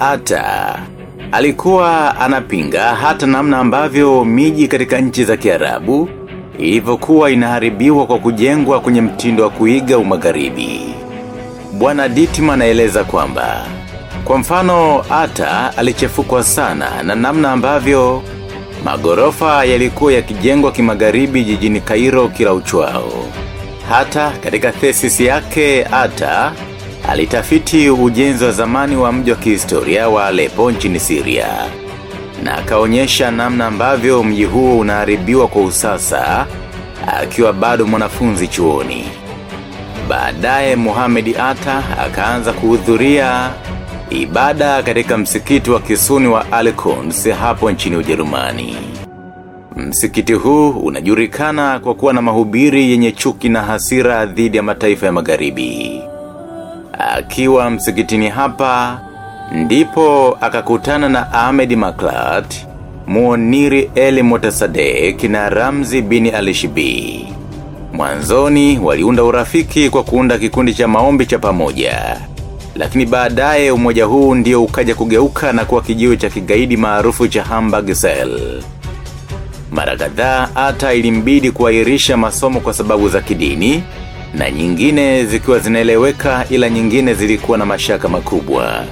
Ata alikuwa anapinga hata namna ambavyo miji katika nchi za kiarabu ilivyokuwa inaharibiwa kwa kujengwa kwenye mtindo wa kuiga umagharibi. Bwana Ditima anaeleza kwamba kwa mfano Ata alichefukwa sana na namna ambavyo magorofa yalikuwa yakijengwa kimagharibi jijini Kairo kila uchwao. Hata katika thesis yake Ata alitafiti ujenzi wa zamani wa mji wa kihistoria wa Aleppo nchini Syria na akaonyesha namna ambavyo mji huo unaharibiwa kwa usasa akiwa bado mwanafunzi chuoni. Baadaye Muhammad Atta akaanza kuhudhuria ibada katika msikiti wa kisuni wa Alkons hapo nchini Ujerumani. Msikiti huu unajulikana kwa kuwa na mahubiri yenye chuki na hasira dhidi ya mataifa ya magharibi. Akiwa msikitini hapa, ndipo akakutana na Ahmed Maklat, Muoniri Eli Motasadek na Ramzi Bini Alishibi. Mwanzoni waliunda urafiki kwa kuunda kikundi cha maombi cha pamoja. Lakini baadaye umoja huu ndio ukaja kugeuka na kuwa kijiwe cha kigaidi maarufu cha Hamburg Cell. Mara kadhaa hata ilimbidi kuahirisha masomo kwa sababu za kidini na nyingine zikiwa zinaeleweka ila nyingine zilikuwa na mashaka makubwa.